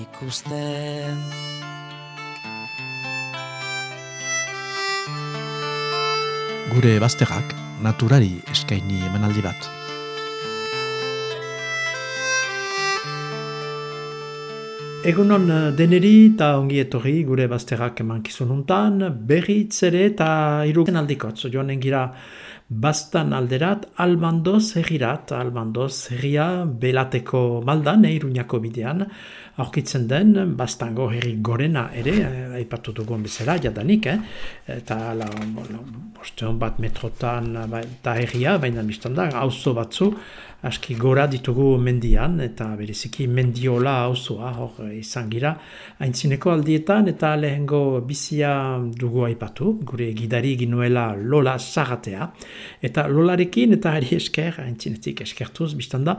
ikusten. Gure bazterrak naturari eskaini emanaldi bat. Egunon eh, deneri eta ongi etorri gure bazterrak emankizun untan, berriz ere eta iruken aldikotz, joan engira bastan alderat, almandoz herrirat, almandoz herria belateko maldan, eiruñako bidean, aurkitzen den, bastango herri gorena ere, eh, aipatu dugun bezala, jadanik, eh? eta la, la, bat metrotan ba, eta herria, baina biztan da, auzo batzu, aski gora ditugu mendian, eta bereziki mendiola auzoa hor izan gira, haintzineko aldietan, eta lehengo bizia dugu aipatu, gure gidari ginuela lola zagatea, eta lolarekin, eta ari esker, haintzinetik eskertuz, biztan da,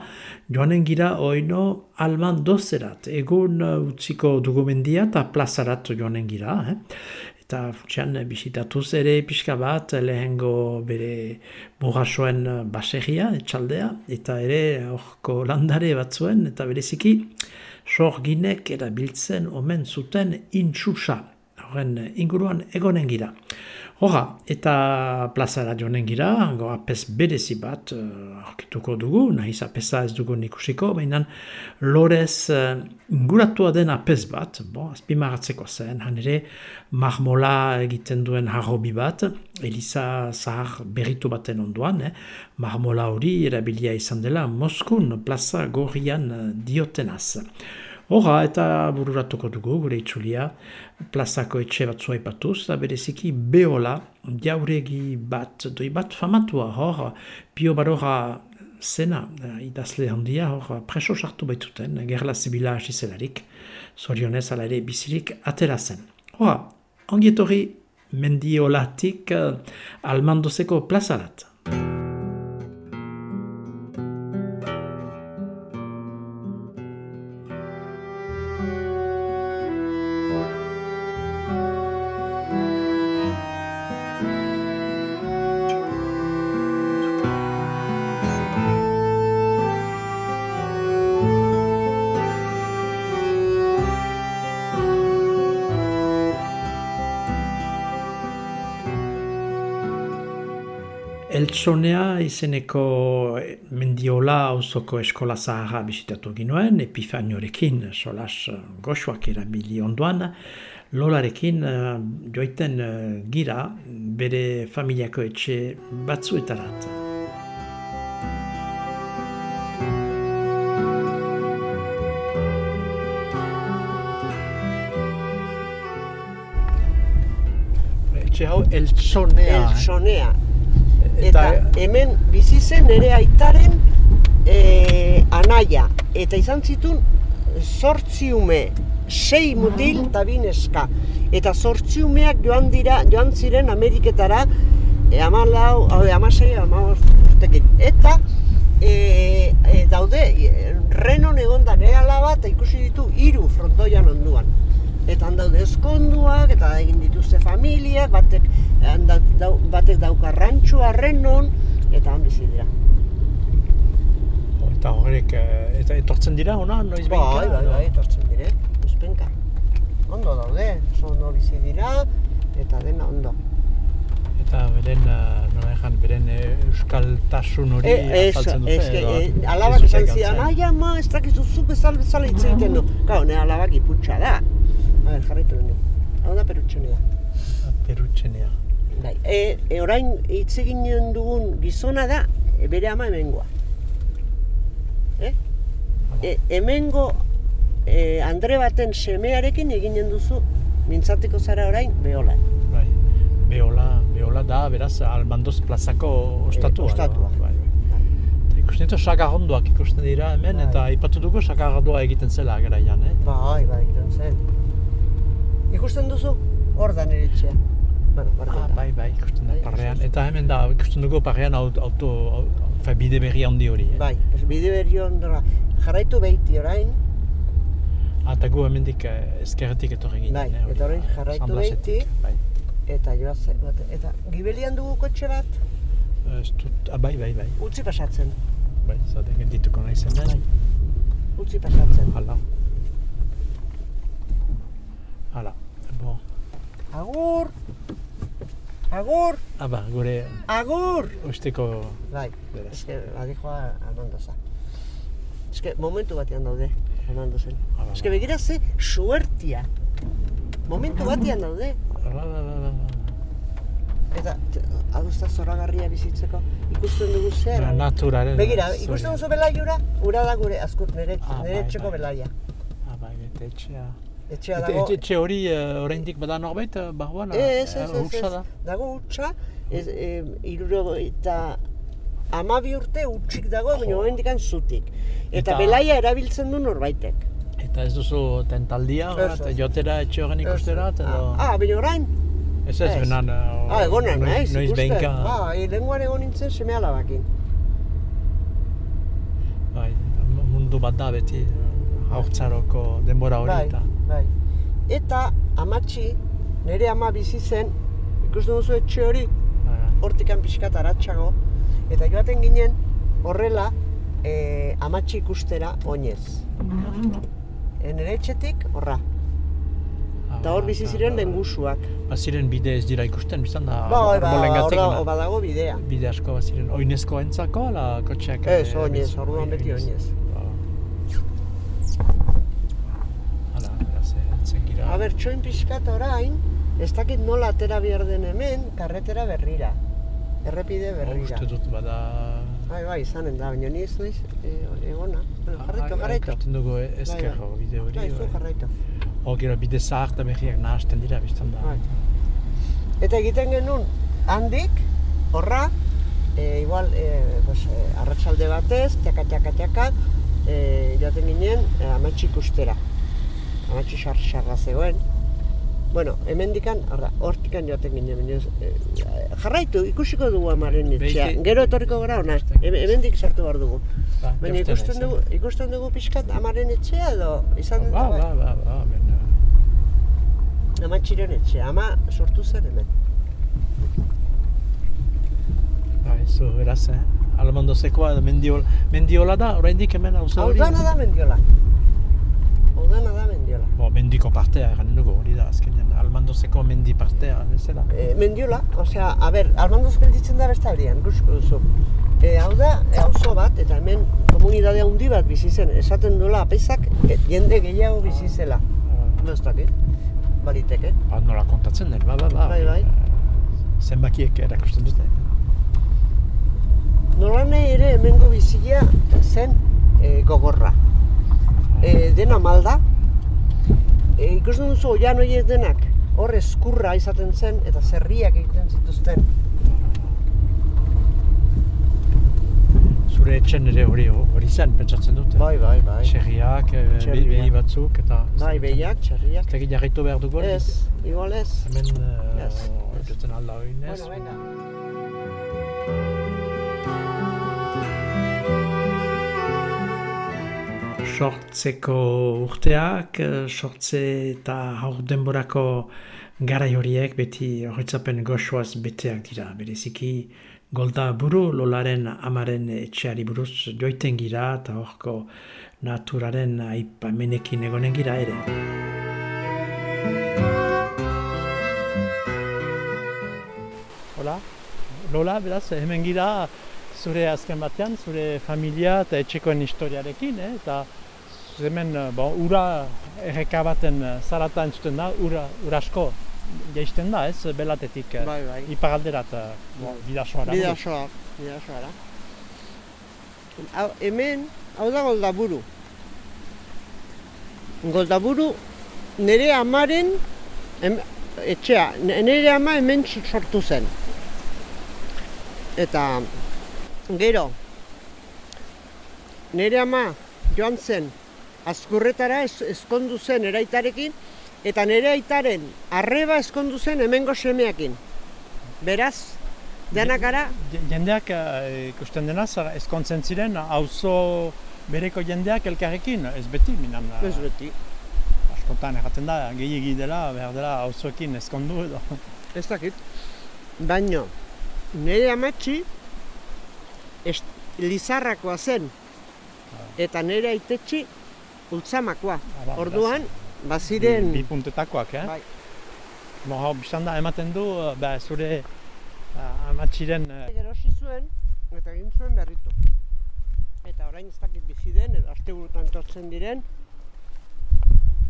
joanen gira oino alman dozerat, egun utziko dugu mendia, eta plazarat joanen gira, eh? Eta futxean bisitatuz ere pixka bat lehengo bere burrasoen basegia, etxaldea, eta ere horko landare batzuen, eta bereziki sorginek erabiltzen omen zuten intxusa, horren inguruan egonen gira. Hora, eta plazara joanen gira, apes berezi bat uh, aurkituko dugu, nahiz apesa ez dugu ikusiko, baina lorez uh, inguratua den apes bat, bo, azpimaratzeko zen, han ere marmola egiten duen harrobi bat, Eliza zahar berritu baten onduan, eh? marmola hori erabilia izan dela Moskun plaza gorrian uh, diotenaz. Hora eta bururatuko dugu gure itxulia plazako etxe bat zua ipatuz, eta bereziki beola jauregi bat, doi bat famatua hor, pio barora zena idazle handia hor preso sartu baituten, gerla zibila hasi zelarik, zorionez ala ere bizirik atera zen. Hora, ongietori mendiolatik uh, almandozeko plazarat. Eltsonea izeneko mendiola auzoko eskola zaharra bisitatu ginoen, epifaniorekin, solas goxoak erabili onduan, lolarekin uh, joiten gira bere familiako etxe batzuetarat. Etxe hau Eltsonea. Eltsonea. Eta, hemen bizi zen ere aitaren e, anaia. Eta izan zitun sortziume, sei mutil eta bineska. Eta sortziumeak joan dira, joan ziren Ameriketara e, amalau, amasei, amabostekin. Eta e, e, daude, e, renon egon da nire alaba eta ikusi ditu hiru frontoian onduan. Eta handaude eskonduak, eta egin dituzte familiak, batek batek dauka rantxua renon, eta han bizi dira. Eta horrek, eh, eta etortzen dira, ona, noiz benka? Bai, bai, bai, etortzen dire, uzpenka. Ondo daude, oso ondo bizi dira, eta dena ondo. Eta beren, uh, nola ezan, beren euskaltasun hori e, azaltzen dute? Ez, e, alabak esan zidan, ai ama, ez dakizu zu bezala bezala hitz egiten du. Gau, ne alabak iputxa da. A ber, jarraitu den Hau da perutxenea. Perutxenea. Bai, e, e orain hitz egin dugun gizona da e, bere ama hemengoa. Eh? E, hemengo e, Andre baten semearekin eginen duzu mintzatiko zara orain beola. Bai. Beola, beola da beraz Almandoz plazako ostatua. E, ostatua. Bai, bai. Ikusten ditu sagarrondoak ikusten dira hemen bai. eta ipatu dugu sagarrondoa egiten zela garaian, eh? Bai, bai, egiten zen. ikusten duzu? Hor da nire Ah, da. bai, bai, ikusten da Bai, parrean. Eta hemen da, ikusten dugu parrean auto, auto, au- fe, bide berri handi hori. Eh? Bai, bide berri ondora. Jarraitu behiti orain, Ah, Eta gu hemendik eh, ezkerretik etorri ginen. Bai, eh, eta orain bai, jarraitu behitik. Bai. eta joaz, eta gibelian dugu kotxe bat, Ez dut, ah, bai, bai, bai. utzi pasatzen. Bai, zade, gendituko nahi zen den. Utzi pasatzen. Hala. Bo. Agur! Agur! Aba, gure Agur! usteko Bai, eske, adijoa Armandoza. Eske, momentu batean daude, Armandozen. Hala, Eske, bai. begira ze suertia. Momentu batean daude. Hala, hala, hala, hala. Eta, da zoragarria bizitzeko. Ikusten dugu zer. Ba, naturaren. Begira, ikusten duzu belaiura, ura da gure, azkut, nire, Ah, nire bai, etxeko bai. belaia. Ah, bai, bete etxea. Dago, eta etxe hori uh, oraindik bada norbait barruan? Ez, ez, eh, ez, hutsa ez. da. Dago utxa, ez, e, iruro eta amabi urte utxik dago, baina oraindik zutik. Eta, Eta- belaia erabiltzen du norbaitek. Eta ez duzu tentaldia, Ez, bat, ez. jotera etxe horren ikustera, edo... Ah, ah, baina orain? Ez ez, ez. benan... Ah, egonan, noiz- Noiz behinka, Ah, lehenguan egon nintzen seme alabakin. bai, mundu bat da beti, haurtzaroko denbora hori Bai, eta... bai. Eta amatxi, nire ama bizi zen, ikusten duzu etxe hori, Bai, hortikan pixkat aratsago, eta joaten ginen horrela e, amatxi ikustera oinez. E, nire etxetik horra. Ah, Eta hor bai, bizi bai, ziren bai. lengusuak. Baziren bide ez dira ikusten, biztan da... Bai, ba, na- hor badago bidea. Bide asko baziren, oinezko entzako, ala kotxeak... Ez, eh, oinez, orduan beti oinez. Ba. Hala, beraz, eh, entzen gira... A ber, txoin pixkat orain, ez dakit nola atera behar den hemen, karretera berrira. Errepide Oh, berrira. Uste dut, bada... Bai, bai, izanen da, baina ni ez naiz e, egona. Bueno, jarraitu, Ah, jarraitu. Ikaten dugu eh, Bai, ezkerro bai. bide hori. Bai, zu bai. jarraitu. Hor gero bide zahar eta behiak nahasten dira, biztan da. Bai. Eta egiten genuen handik, horra, e, igual, e, pues, e, arratsalde batez, txaka, txaka, txaka, e, joaten ginen e, amatxi ikustera. Amatxi xar-xarra zegoen. Bueno, hemendikan, horra, hortikan joaten ginen, baina, e, jarraitu, ikusiko dugu amaren etxea. Gero etorriko gara ona, He- hemendik sartu behar dugu. Ba, Baina ikusten dugu, ikusten dugu pixkat amaren etxea edo izan eh? den Ba, da ba, ba, ba, ben, amatxiren etxea, ama sortu zen hemen. ba, ez du, beraz, eh? Edo mendiola, mendiola da, oraindik hemen Hau hori. dana da mendiola. Hau dana da mendiola. Bo, mendiko partea egan dugu, hori da, azkenean, almandozeko mendi partea, bezala. E, mendiola, osea, a ber, almandoz gelditzen da beste aldean, ikusko duzu. E, hau da, e, auzo bat, eta hemen komunidade handi bat bizi zen, esaten duela apezak e, jende gehiago bizi zela. Ah, Ez dakit, baliteke. Ba, nola kontatzen den, ba, ba, ba. Bai, bai. Eh, Zenbakiek erakusten dute. Nolane ere hemengo bizia zen e, gogorra. E, dena malda, e, ikusten duzu oian horiek denak, hor eskurra izaten zen eta zerriak egiten zituzten. Zure etxen ere hori hori zen, pentsatzen dute. Bai, bai, bai. Txerriak, eh, be- Txerriak. behi batzuk, eta... Bai, behiak, txarriak. Ez dakit jarraitu behar dugu. Ez, igual ez. Hemen, jotzen alda hori, ez? Bueno, venga. Sortzeko urteak, eh, sortze eta haur denborako garai horiek beti horretzapen goxoaz beteak dira. Bereziki golda buru lolaren amaren etxeari buruz joiten gira eta horko naturaren aipamenekin egonen gira ere. Hola, Lola, beraz, hemen gira zure azken batean, zure familia eta etxekoen historiarekin, eh? eta hemen, eh, bon, ura erreka baten eh, zarata entzuten da, ura, ura asko jaisten da, ez, belatetik, eh, Bai, bai. iparalderat, bon, bidasoara. Bidasoa, bidasoara. Hau, hemen, hau da goldaburu. Goldaburu nire amaren em, etxea, nire ama hemen sortu zen. Eta gero, nire ama joan zen azkurretara ez, ezkondu zen eraitarekin Eta nire aitaren arreba eskondu zen hemengo semeakin. Beraz, denak gara, Je- Jendeak eh, ikusten dena, zer ezkontzen ziren, auzo bereko jendeak elkarrekin, ez beti, minan. eh, ez beti, Askotan erraten da, gehiagi dela, behar dela auzoekin ezkondu edo. ez dakit. Baino, nire amatxi, lizarrakoa zen, eta nire aitetxi, ultzamakoa. Ah, ba, Orduan, baziren... Bi, bi puntetakoak, eh? Bai. Bo, hau, biztan da, ematen du, ba, zure uh, amatxiren eh, Gerosi zuen, eta egin zuen berritu. Eta orain ez dakit bizi den, edo aste tortzen diren,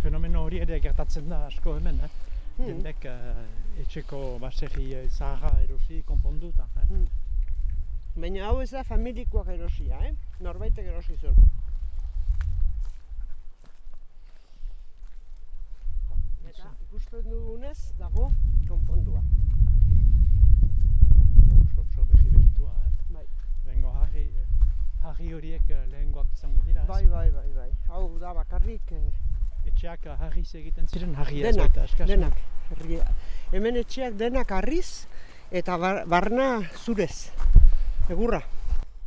fenomeno hori ere gertatzen da asko hemen, eh? Hmm. Jendek eh, etxeko baserri eh, zaharra erosi konponduta. Eh? Hmm. baina hau ez da familikoak erosia, eh? Norbaitek erosi zuen. Eta ikusten dugunez dago konpondua. Oso, behi behitua, eh? Bai. Lehengo harri, eh, harri horiek eh, lehengoak izango dira? Bai, bai, bai, bai. Hau da bakarrik eh, Etxeak eh, harriz egiten ziren, harri ez denak, baita eskaz. denak. Herria. Hemen etxeak denak harriz eta bar, barna zurez. Egurra,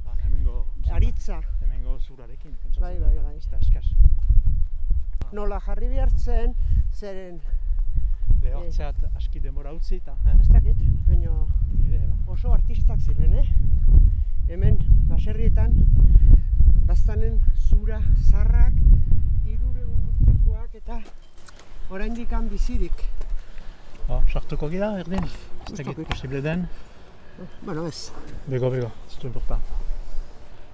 Ba, hemengo, aritza. hemengo zurarekin. pentsatzen Bai, bai, eh, bai. Ez da eskaz. Nola jarri behartzen, zeren, Lehortzeat aski demora utzi eta, eh? ez dakit, baina Nire, ba. oso artistak ziren, eh? Hemen, baserrietan, baztanen zura, zarrak, irureun urtekoak eta oraindik han bizirik. Ba, sartuko gira, erdin? Ez dakit dakit. posible den. Bueno, ez. Bego, bego, ez du importa.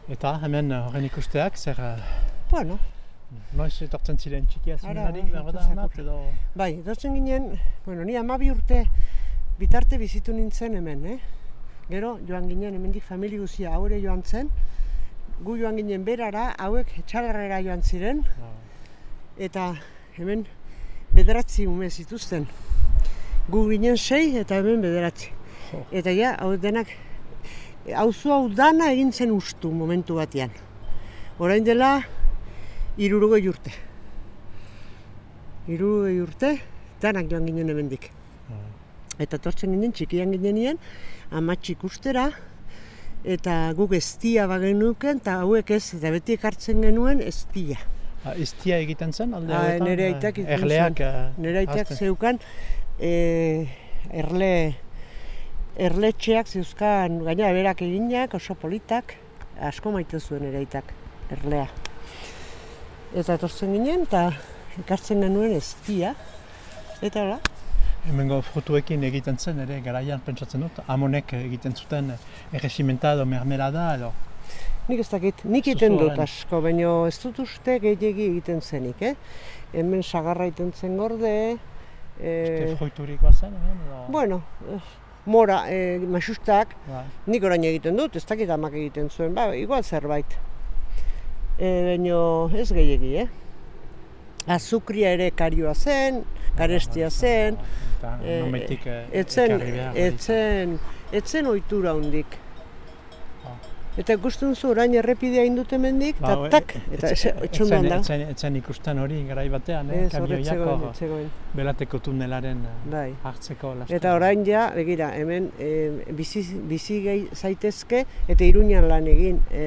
Eta hemen eh, horren ikusteak, zer, eh, Bueno, noiz etortzen ziren txikia zakur. hanat, edo... bai, etortzen ginen, bueno, ni amabi urte bitarte bizitu nintzen hemen, eh? Gero, joan ginen, hemendik famili guzia haure joan zen, gu joan ginen berara, hauek etxalarrera joan ziren, ba, eta hemen bederatzi ume zituzten. Gu ginen sei eta hemen bederatzi. Eta ja, hau denak, auzo hau dana egin zen ustu momentu batean. Orain dela, irurogei urte. Irurogei urte, danak joan ginen hemendik. Eta tortzen ginen, txikian ginenean, amatxik ustera, eta guk eztia bagenuken, eta hauek ez, eta beti ekartzen genuen eztia. Ah, iztia egiten zen alde Ah, horretan? nire aitak Erleak... eh, Nire aiteak hazten. zeukan e, erle, erletxeak zeuzkan gaina berak eginak, oso politak, asko maite zuen nire aitak, erlea. Eta etortzen ginen, eta ekartzen genuen eztia, eta hola, Hemengo frutuekin egiten zen ere, garaian pentsatzen dut, amonek egiten zuten erresimenta edo mermelada edo... nik ez dakit, nik egiten dut asko, baina ez dut uste gehiegi egiten zenik, eh? Hemen sagarra egiten zen gorde, Uste e, fruiturik bazen hemen edo... bueno, eh, mora, e, masustak, Bai. Nik orain egiten dut, ez dakit amak egiten zuen, ba, igual zerbait. E, baino ez gehiegi, eh? Azukria ere karioa zen, karestia zen, Eta eh, etzen, etzen, etzen ohitura hundik. Eta ikusten zu orain errepidea indut hemendik, Ba, eta tak, eta etxundan da. Etzen, etzen ikusten hori garai batean, eh? Ez, kamioiak horretzegoen, hor etzegoen. belateko tunelaren eh, Bai. hartzeko laster. Eta orain ja, begira, hemen e, bizi, bizi gehi zaitezke eta Iruñan lan egin. E,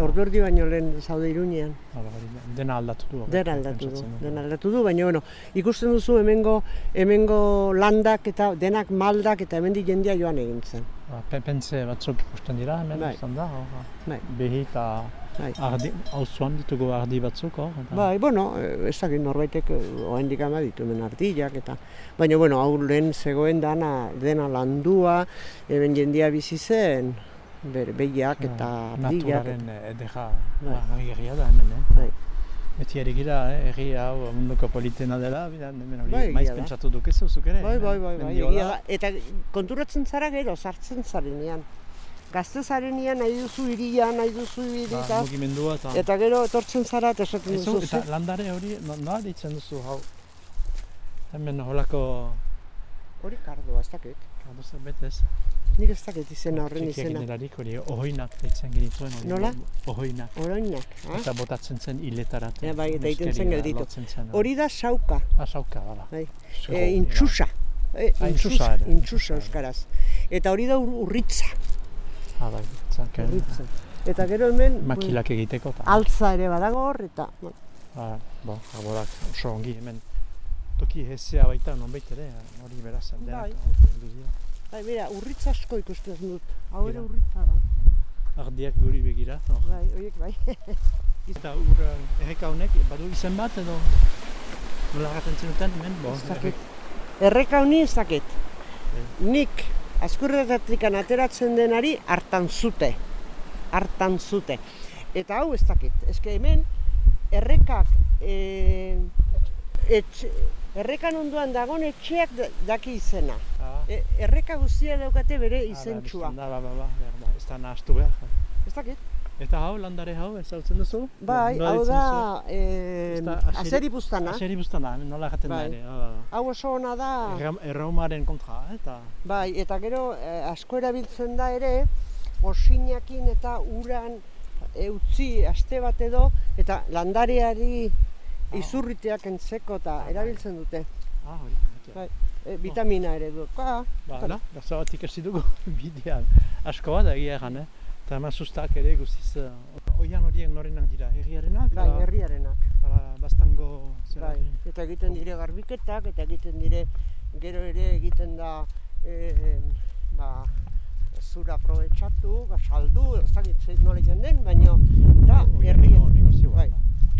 ordu erdi baino lehen zaude Iruñean. Hala, hori, Dena aldatu du. Den aldatu du, pentsatzen den aldatu du, baina bueno, ikusten duzu hemengo, hemengo landak eta denak maldak eta hemendik jendea joan egin zen. Ba, pe- Pentze batzuk ikusten dira, hemen, Bai. izan da, hor, Bai. behi eta Bai. ardi, auzoan ditugu ardi batzuk, hor. eta- Bai, bueno, ez dakit norbaitek oraindik ama ditu hemen eta baina bueno, hau lehen zegoen dana dena landua, hemen jendea bizi zen, bere behiak eta ardillak. Naturaren edera, Bai. ba, da hemen, eh? Bai. Beti ere gira, eh? erri hau munduko politena dela, bida, hemen hori, Bai, maiz pentsatu dukezu zuk ere. Bai, bai, bai, bai, da. Eta konturatzen zara gero, sartzen zarenean. Gazte zarenean nahi duzu iria, nahi duzu Ba, irita, mugimendua eta... eta gero etortzen zara eta esaten duzu. eta "Ze- landare hori, no, noa ditzen duzu, hau, hemen holako, Hori kardoa, ez dakit. Kadu zerbait ez. Nik ez dakit izena horren Txikiak izena. nerarik hori ohoinak deitzen genituen. Nola? Ohoinak. Oroinak, ha? Eta botatzen zen hiletarat. Ja, bai, eta egiten zen gelditu. Hori da sauka, Asauka, bada. bai. E, intxusa. E, Ah, intxusa intxusa, euskaraz. Eta hori da ur- urritza. Ah, bai, eh, urritza. Eta gero hemen Makilak egiteko. eta- altza ere badago hor, eta bueno, Ah, bo, laborak oso ongi hemen. Toki hezea baita nonbait ere, hori beraz aldeak. Bai. bai, mira, urritza asko ikusten dut. Hau ere urritza da. Ardiak guri begira. hor. Bai, horiek bai. Eta ur eh, erreka honek, badu izen bat edo nola gaten zenuten hemen? Bo, Ez dakit. Erreka honi ez dakit. Nik azkurretatik ateratzen denari hartan zute. Hartan zute. Eta hau ez dakit. Eske hemen errekak e, etxe, errekan onduan dagoen etxeak da- daki izena. Ah, E, erreka guztia daukate bere ah, izentsua. Da, ba, ba, ba, da, ez da nahastu behar. Ez dakit? Eta hau, landare hau, ez hau duzu? Bai, Nola hau da e, da azeri- azeri buztana. Aseri buztan da, nola gaten da Bai. ere. ah, Hau oso ona da. Erraumaren kontra, eh, eta Bai, eta gero eh, asko erabiltzen da ere, osinakin eta uran eh, utzi aste bat edo, eta landareari izurriteak entzeko eta erabiltzen dute. ah, hori. Bai. E, vitamina ere duka. Ba, hala, gauza bat ikasi dugu bidean. Asko bat egia egan, eh? Eta eman sustak ere guztiz, uh, oian horiek norenak dira, herriarenak? Bai, ala- herriarenak. ala bastango zera Bai. Eta egiten dire garbiketak, eta egiten dire, gero ere egiten da, e, ba, zura aprobetxatu, ba, saldu, ez dakit nola egiten den, baina da herria, bai,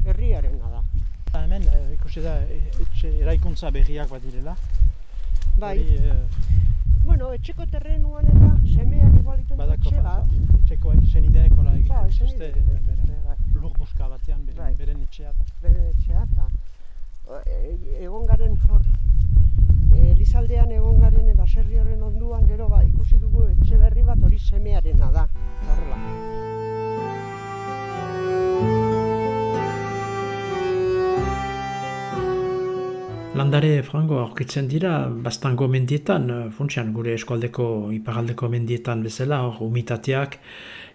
herriarena da. Eta hemen, eh, ikusi da, e- etxe eraikuntza berriak bat direla. Bai, Hori, eh, bueno, etxeko terrenuan eta semeak igual egiten du badako etxe bat, etxekoek senideek hola egiten dituzte, beren bai. lur buska batean, beren, Bai. beren etxea. eta- bere etxea eta o, e- egon garen hor e, Elizaldean egon garen e, baserri horren onduan gero ba, ikusi dugu etxe berri bat hori semearena da. Horrela. Landare frango aurkitzen dira bastango mendietan, eh, funtsian gure eskualdeko iparaldeko mendietan bezala, hor umitateak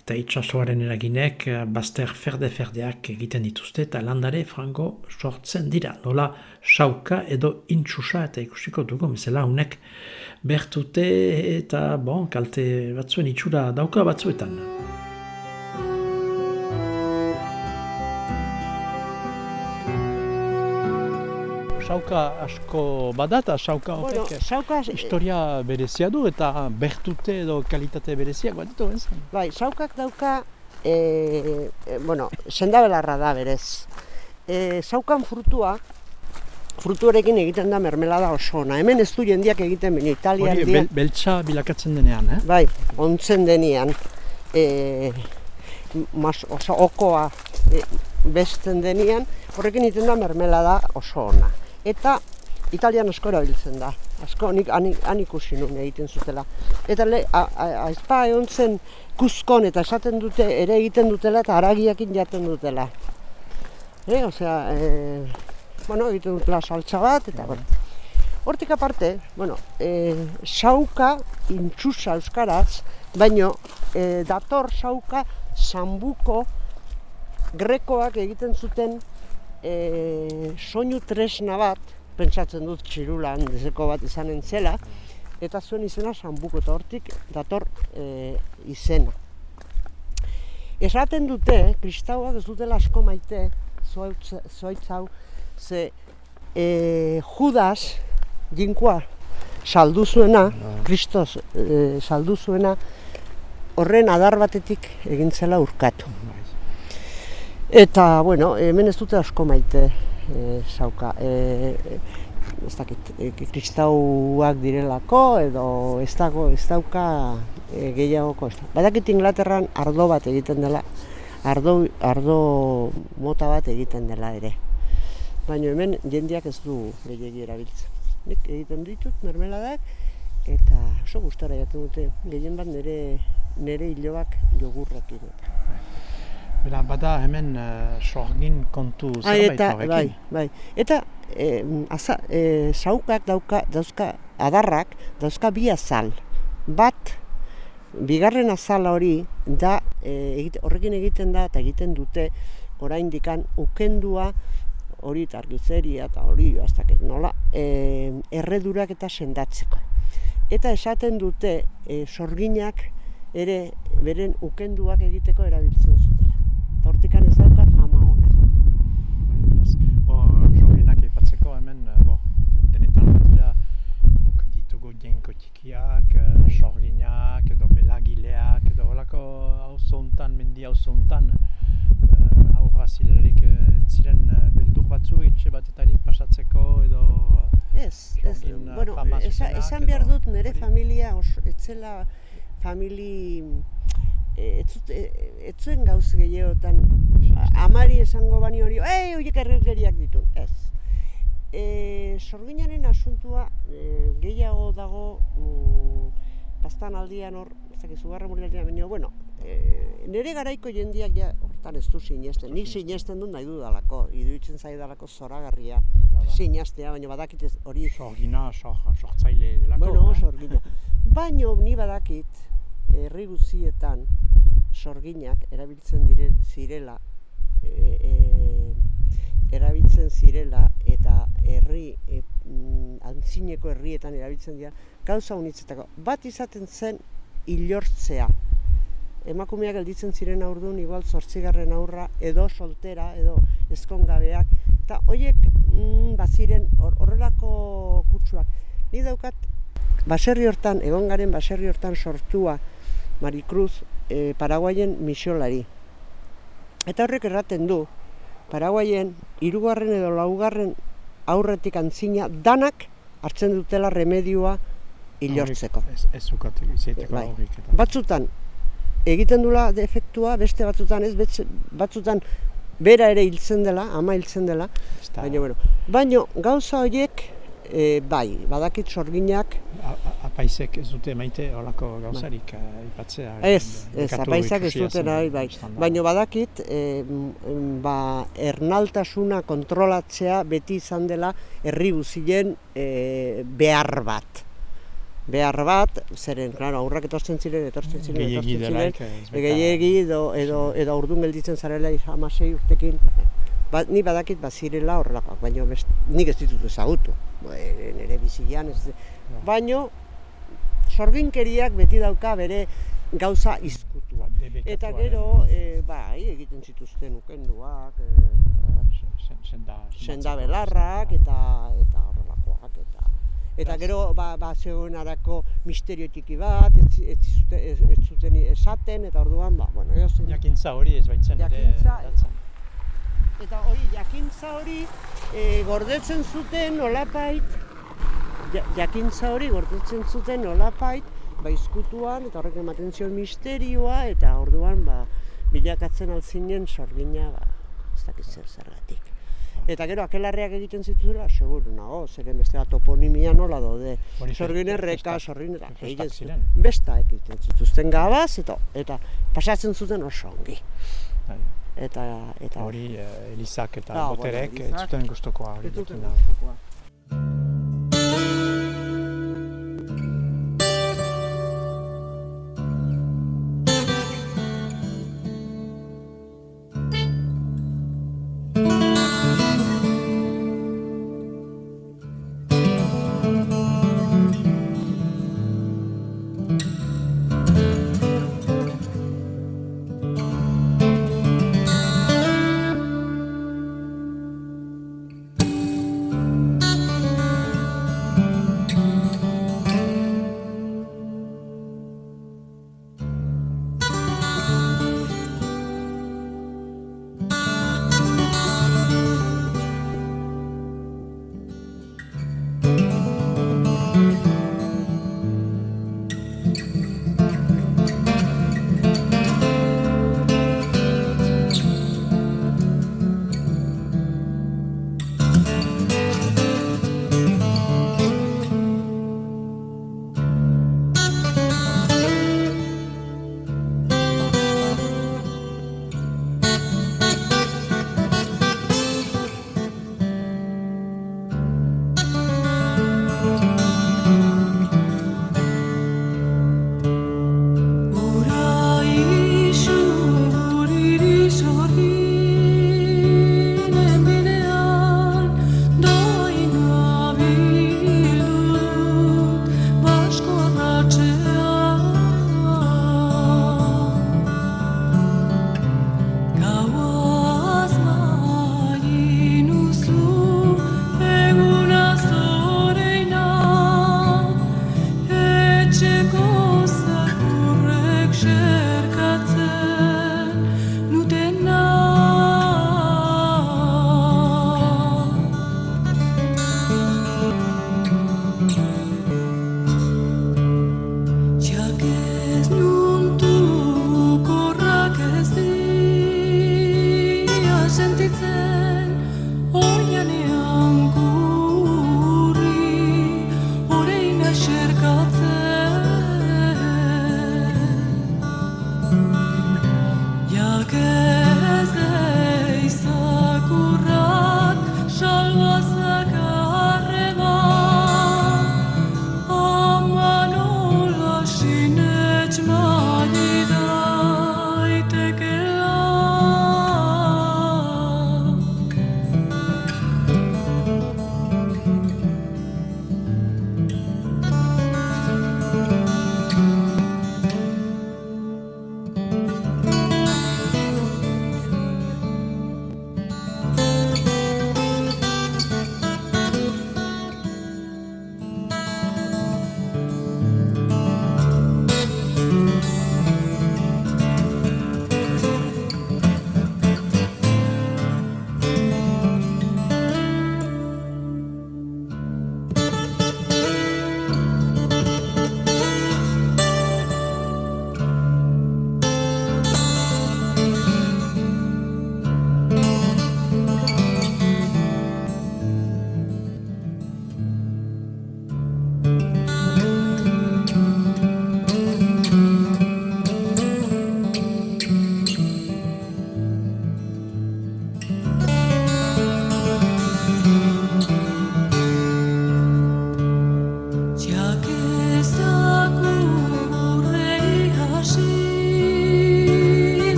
eta itsasoaren eraginek eh, bazter ferde-ferdeak egiten dituzte eta landare frango sortzen dira. Nola sauka edo intsusa eta ikusiko dugu bezala unek bertute eta bon, kalte batzuen itxura dauka batzuetan. Sauka asko bada eta sauka Bueno, horrek sauka, historia berezia du eta bertute edo kalitate bereziak bat ditu, ez? bai, saukak dauka, e, e, bueno, sendabelarra da berez. E, saukan frutua, frutuarekin egiten da mermelada oso ona. Hemen ez du jendiak egiten, baina Italian Hori bel, beltza bilakatzen denean, eh? Bai, ontzen denean, e, mas, oso okoa e, besten denean, horrekin egiten da mermelada oso ona. Eta Italian asko erabiltzen da, asko nik han, ikusi nuen egiten zutela. Eta le, a, a, egon zen Kuzkon eta esaten dute, ere egiten dutela eta haragiakin jaten dutela. E, osea, e, bueno, egiten dutela saltza bat, eta bueno. Hortik aparte, bueno, e, sauka intxusa euskaraz, baino e, dator sauka sambuko grekoak egiten zuten e, soinu tresna bat, pentsatzen dut txirula handezeko bat izanen zela, eta zuen izena sambuko, eta hortik dator e, izena. Esaten dute, kristauak ez dutela asko maite, zuaitz hau, ze e, Judas, jinkoa, saldu zuena, kristos e, saldu zuena, horren adar batetik egin zela urkatu. Eta, bueno, hemen ez dute asko maite e, sauka. E, ez dakit, e, kristauak direlako edo ez dago, ez dauka e, gehiagoko ez da. Badakit Inglaterran ardo bat egiten dela, ardo, ardo mota bat egiten dela ere. Baina hemen jendeak ez du gehiagi erabiltzen. Nik egiten ditut mermeladak eta oso gustora jaten dute. Gehien bat nire, nire hilobak jogurrekin. Bela, bada hemen uh, sorgin kontu Ai, zerbait eta, horrekin. bai, bai. Eta e, aza, e, saukak dauka, dauzka, adarrak, dauzka bi azal. Bat bigarren azala hori da e, horrekin egiten da eta egiten dute oraindikan ukendua hori targizeria eta hori bastak nola e, erredurak eta sendatzeko. Eta esaten dute e, sorginak ere beren ukenduak egiteko erabiltzen zutela. Hortikan ez dauka fama ona. Bo, sorginak ipatzeko hemen, bo, denetan dira ditugu jenko txikiak, sorginak, edo belagileak, edo holako hau zontan, mendi hau zontan, aurra zilerik ziren beldur batzu etxe batetarik pasatzeko edo Ez, ez, bueno, esan behar dut nire familia etzela famili ez zuen gauz gehiotan amari esango bani hori, ei, horiek errelgeriak ditu, ez. E, sorginaren asuntua e, gehiago dago mm, pastan aldian hor, ez dakiz, ugarra murialdian benio, bueno, e, nire garaiko jendiak ja, hortan ez du sinesten, nik sinesten dut nahi dudalako, iduitzen zaidalako zoragarria sinastea, baina badakit hori... Sorgina, sortzaile delako, Bueno, eh? sorgina. Baina ni badakit, herri guzietan sorginak erabiltzen dire, zirela, e, e, erabiltzen zirela eta herri e, mm, antzineko herrietan erabiltzen dira gauza unitzetako. Bat izaten zen ilortzea. Emakumeak gelditzen ziren aurdun igual zortzigarren aurra edo soltera edo ezkongabeak eta horiek mm, baziren horrelako kutsuak. Ni daukat baserri hortan, egon garen baserri hortan sortua Maricruz e, Paraguayen misiolari. Eta horrek erraten du, Paraguayen hirugarren edo laugarren aurretik antzina danak hartzen dutela remedioa ilortzeko. Ez, ez zukatik, bai. Batzutan egiten dula defektua, beste batzutan ez, batzutan bera ere hiltzen dela, ama hiltzen dela. Baina, bueno, baina gauza horiek e, bai, badakit sorginak... apaizek ez dute maite olako gauzarik ba. aipatzea. Ez, ez, apaizak ez dute nahi, bai. Baina badakit, e, ba, ernaltasuna kontrolatzea beti izan dela herri guzien e, behar bat. Behar bat, zeren, klaro, aurrak etortzen ziren, etortzen ziren, etortzen ziren, gehiagi edo, edo, edo urdun gelditzen zarela hamasei urtekin, ba, ni badakit bazirela horrelakoak, baina nik ez ditut ezagutu, nire bizilean ez baina sorginkeriak beti dauka bere gauza izkutua. Eta gero, e, bai, egiten zituzten ukenduak, e, senda, belarrak eta eta horrelakoak eta eta gero ba ba zegoen arako misterio tiki bat ez, ez, ez, ez, zuten esaten eta orduan ba bueno jakintza hori ez baitzen jakintza, ere eta hori jakintza hori e, gordetzen zuten olapait jakintza hori gordetzen zuten olapait baizkutuan eta horrek ematen zion misterioa eta orduan ba bilakatzen altzinen sorgina ba ez dakit zer zergatik Eta gero, akelarreak egiten zituela, seguru nago, zeren beste bat toponimia nola daude. Sorgin erreka, sorgin erreka, besta egiten zituzten gabaz, eta, eta pasatzen zuten oso ongi. Eta eta hori uh, Elizak eta no, Boterek ez zuten gustokoa hori.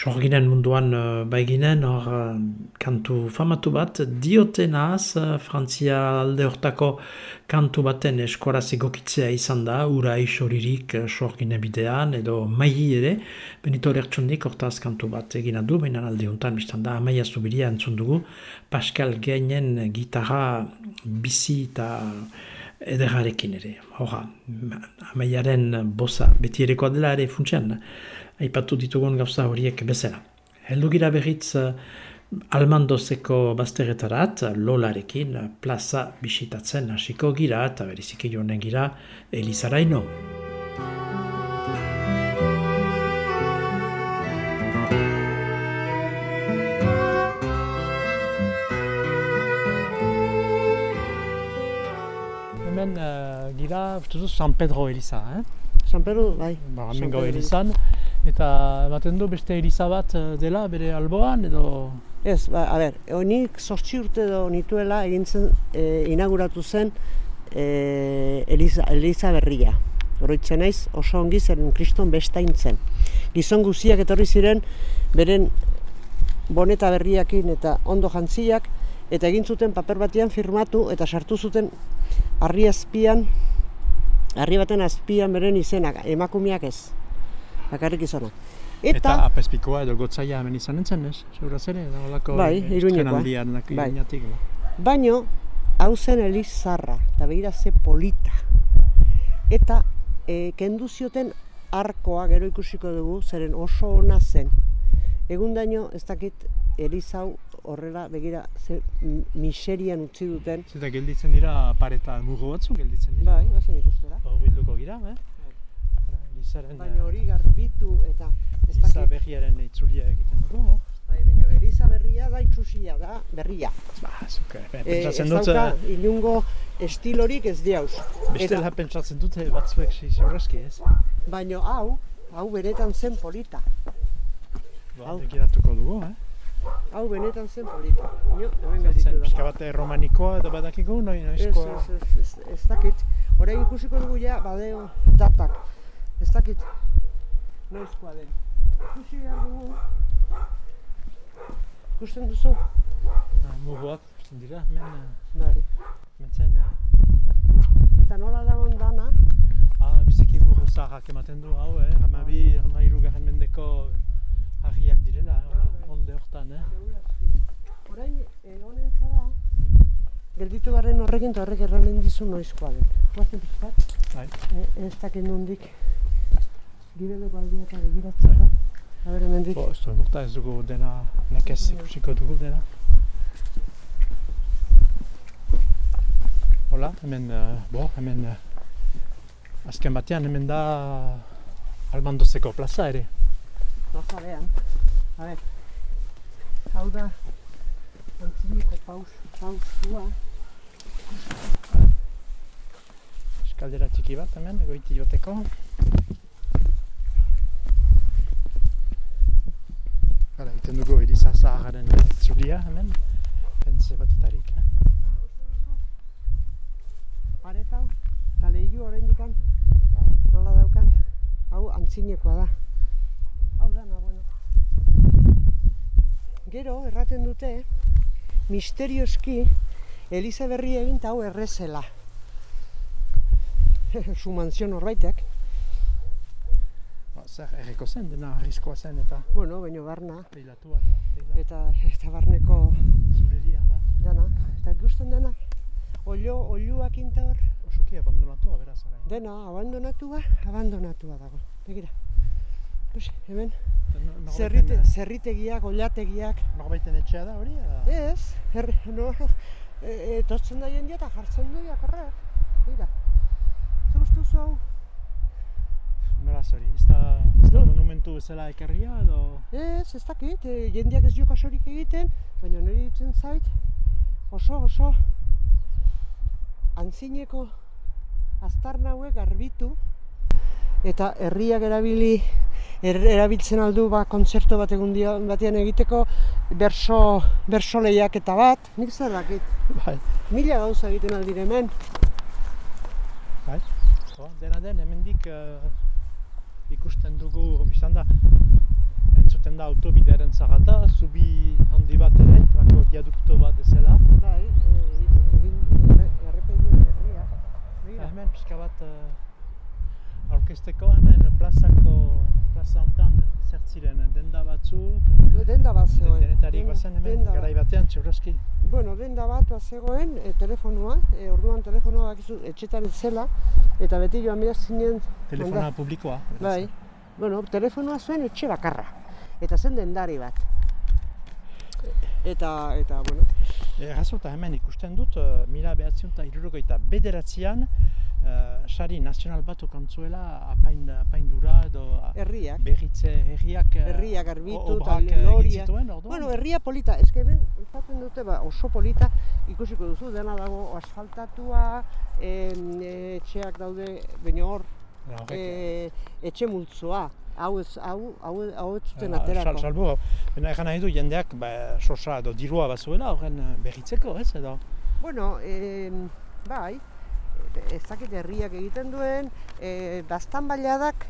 Sorginen munduan uh, baiginen, hor uh, kantu famatu bat, diotenaz, uh, Frantzia alde hortako kantu baten eskoraz egokitzea izan da, ura isoririk sorginen bidean, edo maili ere, Benito Lertxundik hortaz kantu bat egina du, baina alde honetan biztan da, amaia zubiria entzun dugu, Pascal Gainen gitarra bizi eta ederarekin ere. Hora, amaiaren bosa, beti erekoa dela ere funtsian, aipatu ditugun gauza horiek bezala. Heldu gira berriz uh, Almandozeko bazteretarat, lolarekin plaza bisitatzen hasiko gira eta beriziki joanen gira Elizaraino. Hemen uh, gira, San Pedro Eliza, eh? San Pedro, bai. Ba, hemen Elizan. Eta ematen du beste Eliza bat eh, dela bere alboan edo... Ez, ba, a ber, honik sortzi urte edo nituela egin zen, e, inauguratu zen e, Eliza, Eliza berria. Oroitzen naiz oso ongi zeren kriston bestain zen. Gizon guziak etorri ziren beren boneta berriakin eta ondo jantziak eta egin zuten paper batean firmatu eta sartu zuten harri azpian harri baten azpian beren izenak, emakumeak ez bakarrik izona. Eta, eta apespikoa edo gotzaia hemen izan entzen, ez? Zeura zere, da holako bai, iruñekoa. Bai. Baino, hau zen Elizarra, eta behira ze polita. Eta e, kendu zioten arkoa gero ikusiko dugu, zeren oso ona zen. Egun daño, ez dakit Elizau horrela begira ze miserian utzi duten. Zeta gelditzen dira pareta mugo batzu gelditzen dira. Bai, bazen ikustera. Hor bilduko gira, eh? Elizaren baina hori garbitu eta ez dakit Eliza berriaren itzulia egiten dugu, no? Bai, baina Eliza berria da itxusia da, berria. Ba, zuke, eh, pentsatzen dut... Ez dauka, eh, inungo estilorik ez diauz. Beste eta... pentsatzen dute batzuek ziurrezki ez? Baina hau, hau benetan zen polita. Ba, egiratuko dugu, eh? Hau benetan zen polita. Nio, hemen gelditu da. Pizka bat romanikoa edo badakiko, noi noizkoa? Ez, ez, ez, ez, ez dakit. Horain ikusiko dugu ja, badeo datak. Ez dakit, noizkoa den. Ikusi behar dugu. Ikusten duzu? Ah, Mugoak, ikusten dira, hemen... Bai. Mentzen, ja. Eta nola da dana? Ah, biziki burro zaharrak ematen du hau, eh? Hamabi, hama irugarren mendeko harriak direla, eh? onde hortan, eh? Horain, egonen zara, gelditu garen horrekin eta horrek erranen dizu noizkoa den. Guazen pizkat? Bai. E, ez dakit nondik gibeleko aldiak begiratzeko. A ber, hemendik. Bo, ez dut ez dugu dena, nekez ikusiko dugu dena. Hola, hemen, uh, bo, hemen, uh, azken batean hemen da Almandozeko plaza ere. Plaza behan. A ber, hau da, antziniko paus, pausua. Eskaldera txiki bat hemen, egoiti joteko. Hala, iten dugu Eliza Zaharren zulia hemen, pentsa batetarik. Eh? Paretau, eta lehiu horrein dikan, nola daukan, hau antzinekoa da. Hau da, bueno. Gero, erraten dute, misterioski, Eliza berri egin hau errezela. Su manzion horbaitek zer erreko zen, dena arriskoa zen eta... Bueno, baino barna. Teilatua eta Eta, barneko... Zureria da. Dana, eta gusten dena. Olio, olioak inta hor. Osoki abandonatua, beraz ara. Dena, abandonatua, abandonatua dago. Begira. Pues, hemen, zerrite, zerritegiak, oliategiak. Norbaiten etxea da hori? Ez, her, no, e, e, da jendia eta jartzen du jakorra. Begira. Zer guztu hau? Nola zori, ez da, ez da monumentu bezala ekarria edo? Ez, ez dakit, e, jendeak ez dio kasorik egiten, baina nire ditzen zait oso oso antzineko aztarna hauek garbitu eta herriak erabili er, erabiltzen aldu ba, kontzertu bat egun dia, batean egiteko berso, berso eta bat, nik zer dakit. Bai. Mila gauza egiten hemen. Bai. dena den, hemendik uh, ikusten dugu biztan da entzuten da autobidearen zarata, zubi handi bat ere, lako diadukto bat ezela. Bai, eh, egin errepedio herria. Begira. Hemen pixka bat uh, aurkezteko, hemen plazako, plaza honetan zertziren denda batzuk, Denda bat zegoen. denetarik Denda- bazen hemen, denda garai batean, txurraski. Bueno, denda bat zegoen, e, telefonua, e, orduan telefonoa bakizu etxetan zela, eta beti joan behar zinen... Telefona onda- publikoa. Bai, bueno, telefonoa zuen etxe bakarra. Eta zen dendari bat. Eta, eta, bueno, eta hemen ikusten dut, mila behatzion eta irurogeita bederatzean, uh, sari nazional bat okantzuela apain, apaindura edo a- herriak. berritze herriak uh, Herriak garbitu eta loria. Bueno, herria polita, eske hemen izaten dute ba, oso polita ikusiko duzu, dena dago asfaltatua, em, e, etxeak daude, baina hor, e, etxe multzoa, hau ez, hau, hau, hau ez zuten Ah, sal, aterako. salbu, baina egan nahi du jendeak ba, sosa edo dirua bazuela horren uh, berritzeko, ez edo? Bueno, em, bai, e, ez dakit herriak egiten duen, e, bastan bailadak,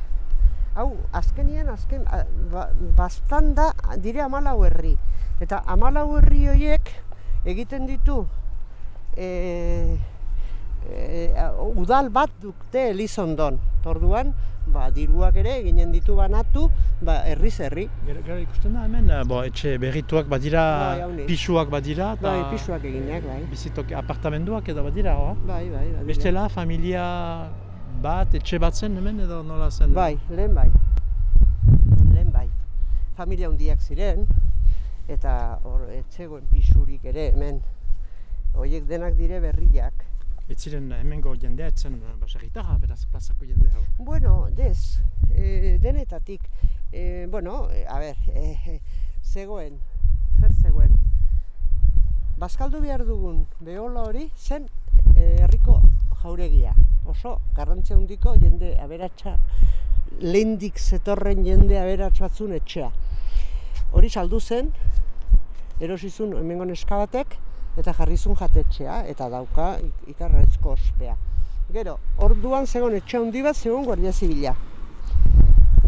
hau, azkenien, azken, ba, bastan da dire amalau herri. Eta amalau herri horiek egiten ditu e, e, udal bat dukte Elizondon. Orduan, ba, diruak ere ginen ditu banatu, ba, herriz herri. Gero, gero ikusten da hemen, bo, etxe berrituak badira, Bai, pisuak badira, eta Bai, pisuak eginak, bai. bizitok apartamenduak edo badira, hoa? Bai, bai, bai. Bestela, familia bat, etxe bat zen hemen edo nola zen? Bai, lehen bai. Lehen bai. Familia hundiak ziren, eta hor etzegoen pisurik ere hemen. Horiek denak dire berriak. Ez ziren hemengo jendea, ez zen uh, baserritarra, beraz plazako jendea. hau. Bueno, dez, e, denetatik, e, bueno, a ber, e, e, zegoen, zer zegoen. Bazkaldu behar dugun behola hori zen herriko jauregia. Oso garrantzia handiko jende aberatsa, lehendik zetorren jende aberats batzun etxea. Hori saldu zen, erosizun hemengo neska batek, eta jarrizun jatetxea, eta dauka ik- ikarrezko ospea. Gero, orduan zegoen etxe handi bat zegoen Guardia Zibila.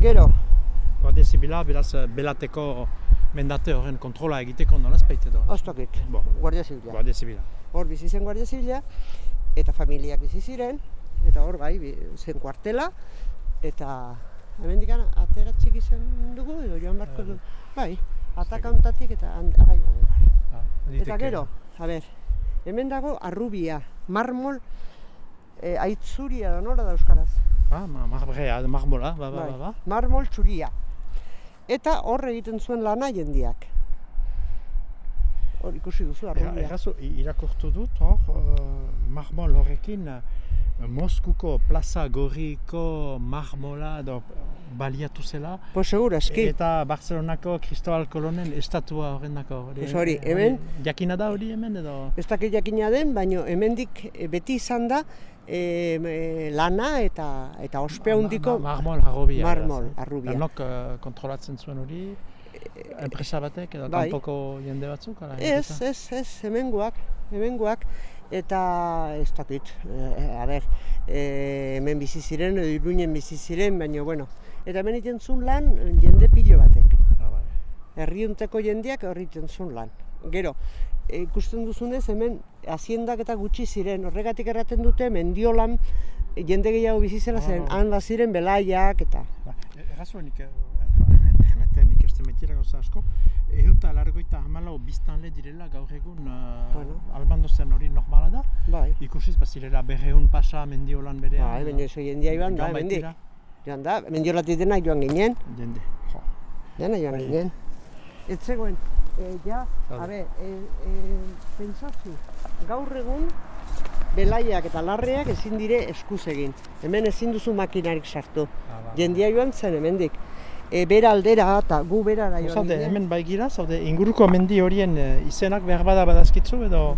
Gero, Guardia Zibila, beraz, eh, belateko mendate horren kontrola egiteko nolaz baita edo. oztokit, Bo, Guardia Zibila. Guardia Zibila. Hor bizi zen Guardia Zibila, eta familiak bizi ziren, eta hor bai, zen kuartela, eta hemendik ateratzik izan dugu, edo joan barko du. Bai, atakantatik eta hand- agai gabe. Ah, Eta gero, a ber, hemen dago arrubia, marmol, e, aitzuria da nola da euskaraz. Ah, ma, marbrea, marmola, ba, ba, Bai, ba, ba. marmol txuria. Eta hor egiten zuen lana jendiak. Hor ikusi duzu arrubia. errazu, irakurtu dut hor, uh, marmol horrekin, uh, Moskuko plaza gorriko marmola edo baliatu zela. Pues segura, eski. Eta Barcelonako Cristobal Kolonen estatua horrendako. Pues hori, hemen- Jakina da hori hemen edo? Ez dakit jakina den, baina hemendik e, beti izan da e, e, lana eta eta ospe handiko Ma- ma- Marmol harrobia. Marmol, eh? harrubia. Danok uh, kontrolatzen zuen hori, enpresa batek edo bai. kanpoko jende batzuk? ala, Ez, ez, ez, hemengoak, hemengoak, eta ez dakit, e, a ber, e, hemen bizi ziren, edo iruinen bizi ziren, baina, bueno, eta hemen egiten zuen lan e, jende pilo batek. Ah. Herriunteko jendeak hor egiten zuen lan. Gero, ikusten duzunez, hemen haziendak eta gutxi ziren, horregatik erraten dute mendiolan e, jende gehiago bizi zela zen, Ah. han baziren belaiak eta... Ba, errazuenik, eh, interneten ikusten metira gauza asko, ehuta largoita hamalau biztanle direla gaur egun uh, Bueno. albandozen hori normala da. Bai, Ikusiz bazirela berreun pasa mendiolan berean. bai, baina oso jendea iban da, baitira, Joan da, mendiolatik denak joan ginen, Jende. Jo. dena joan Bai. ginen. Ez zegoen, e, ja, a ber, e, e, pentsazu, gaur egun, belaiak eta larreak ezin dire eskuz egin. Hemen ezin duzu makinarik sartu. Ah, ba. Jendia joan zen hemendik. E, bera aldera eta gu berara joan Zaude, ginen. hemen bai gira, zaude, inguruko mendi horien eh, izenak behar bada badazkitzu edo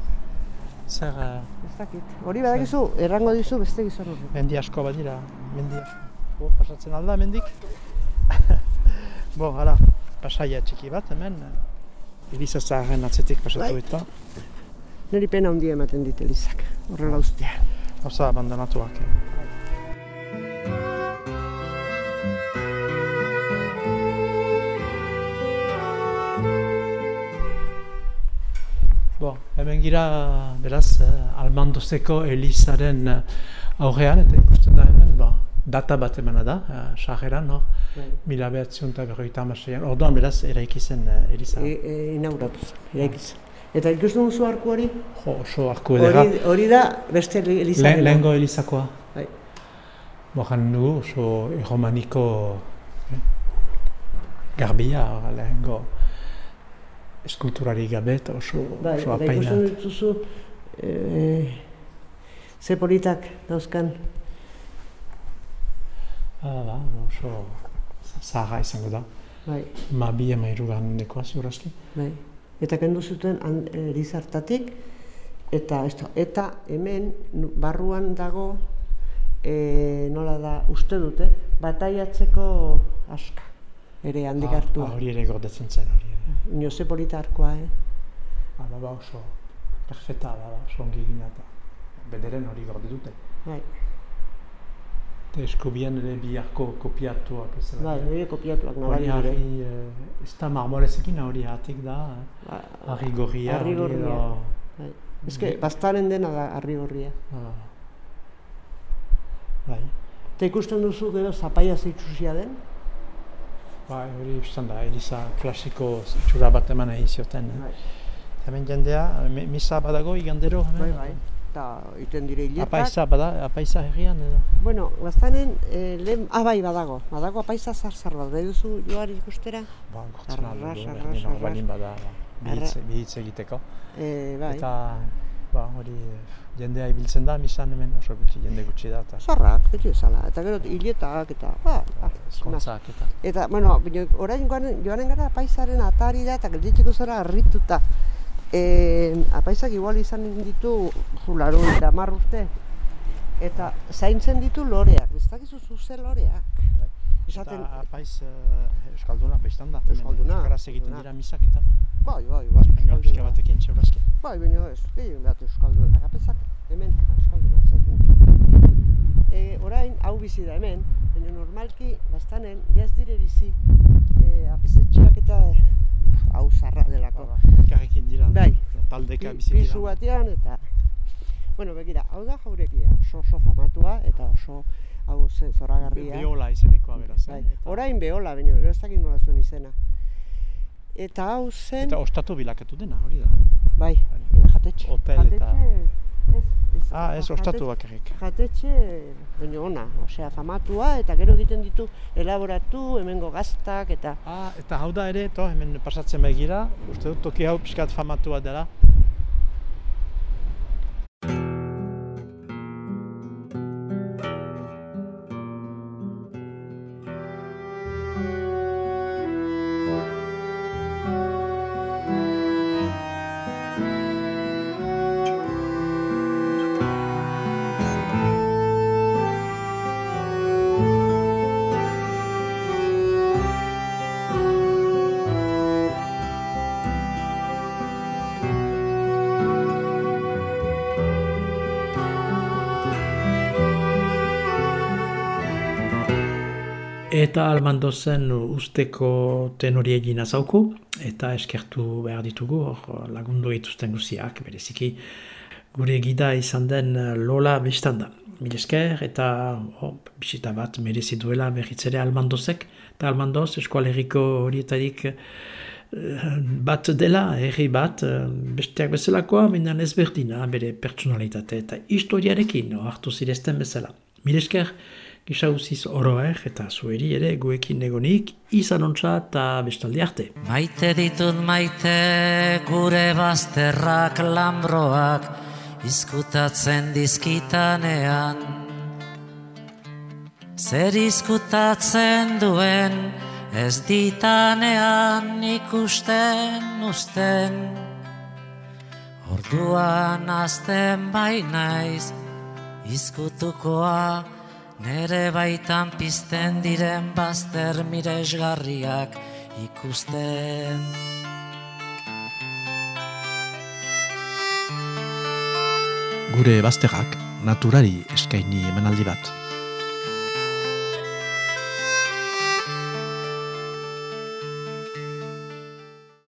zer eh, Ez dakit. Hori badakizu, errango dizu beste gizon horrek. mendi asko badira, mendi asko. Bo, pasatzen alda hemendik. Bo, hala, pasaia txiki bat hemen. Eh, Eliza zaharren atzetik pasatu bai. eta. Neri pena handia ematen dit Elizak, horrela ustea. Osa, abandonatuak. Eh. Bo, hemen gira, beraz, eh, Almandozeko Elizaren eh, aurrean, eta ikusten da hemen, ba, data bat emana da, uh, sageran, no? Bai. Mila behatzion eta berroita amaseian. Orduan, beraz, eraiki zen uh, Eliza. E, e, inauguratu zen, eraiki zen. Eta ikusten duzu arku hori? Jo, oso arku edera. Hori, hori da beste Eliza. Le, lehengo Elizakoa. Bai. Mojan dugu, oso erromaniko eh? garbia, lehengo eskulturari gabe eta oso, bai, oso apainat. Bai, ikusten dituzu, e, ze politak dauzkan? Ah, ba, oso zaharra izango da. Bai. Ma bi ema irugan dekoa, ziurazki. Bai. Eta kendu zuten erizartatik, eta, esto, eta hemen barruan dago, e, nola da, uste dute, bataiatzeko aska, ere handik ah, hartua. Ah, hori ere gordetzen zen hori ere. Ino ze politarkoa, eh? Ah, ba, ba, oso, perfeta, ba, ba, oso ongi egin eta bederen hori gorde dute. Bai. Eta eskubian ere biharko kopiatuak ez Bai, hori kopiatuak nabari dire. Hori, eh, ez da marmorezekin hori hatik da, ba, harri gorria. Harri gorria. Bai. Ez que, bastaren dena da harri gorria. Ah. Bai. Eta ikusten duzu gero zapaia zeitzusia den? Bai, hori biztan da, Elisa klasiko itxura bat eman egin zioten. Eh? Bai. Hemen jendea, misa badago igandero? Bai, bai eta iten dire hiletak. Apaiza, bada, apaiza herrian edo? Bueno, gaztanen, e, lehen, abai ah, badago, badago apaiza zar-zar bat, nahi duzu joari ikustera? Ba, gortzen aldo, berdin balin bada, bihitz egiteko. E, bai. Eta, ba, hori, jendea ibiltzen da, misan hemen oso gutxi, jende gutxi da. Eta... Zarrak, beti esala, eta gero hiletak, eta, ba, ba Eskontzak, eta. Eta, bueno, orain joanen gara apaizaren atari da, eta gelditzeko zara harrituta. E, apaisak igual izan ditu zularo eta urte. Eta zaintzen ditu loreak, ez dakizu zuze loreak. Esaten... Eta apaiz uh, Euskalduna, bestan da. Euskalduna. Euskaraz egiten dira misak eta... Bai, bai, bai. Baina pixka batekin, txeurazki. Bai, baina ez, gehien behar Euskalduna. Apaisak hemen Euskalduna zaten. E, orain, hau bizi da hemen, baina normalki, bastanen, jaz dire bizi. E, apesetxeak eta hau zarra delako. Elkarrekin dira, bai. taldeka bizi dira. Pisu batean eta... Bueno, begira, hau da jaurekia, oso oso famatua eta oso hau zoragarria. Beola izenekoa beraz, bai. eh? Orain beola, baina ez dakit nola zuen izena. Eta hau zen... Eta ostatu bilakatu dena, hori da? Bai, jatetxe. Hotel eta... Ah, ez ostatu bakarrik. Jatetxe, baina ona, osea, famatua, eta gero egiten ditu elaboratu, hemengo gaztak, eta... Ah, eta hau da ere, to, hemen pasatzen begira, uste dut, toki hau pixkat famatua dela. Eta almando zen usteko tenori egin azauku, eta eskertu behar ditugu, hor lagundu dituzten guziak, bereziki gure gida izan den Lola Bestanda. Mil esker eta oh, bisita bat merezi duela berritzere almandozek, eta almandoz eskualeriko horietarik eh, bat dela, herri bat, eh, besteak bezalakoa, minan ezberdina, bere pertsonalitate eta historiarekin hartu zirezten bezala. Mil esker, Gisa uziz oroer eta zueri ere guekin negonik izan ontsa eta bestaldi arte. Maite ditut maite gure bazterrak lambroak izkutatzen dizkitanean. Zer izkutatzen duen ez ditanean ikusten usten. Orduan azten bainaiz izkutukoa Nere baitan pizten diren bazter miresgarriak ikusten. Gure bazterrak naturari eskaini emanaldi bat.